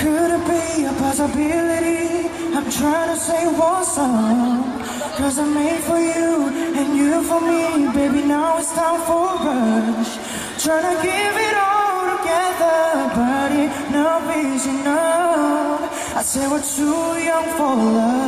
Could it be a possibility? I'm trying to say what's up. Cause I'm made for you and you for me. Baby, now it's time for rush Trying to give it all together, but enough is enough. I say we're too young for love.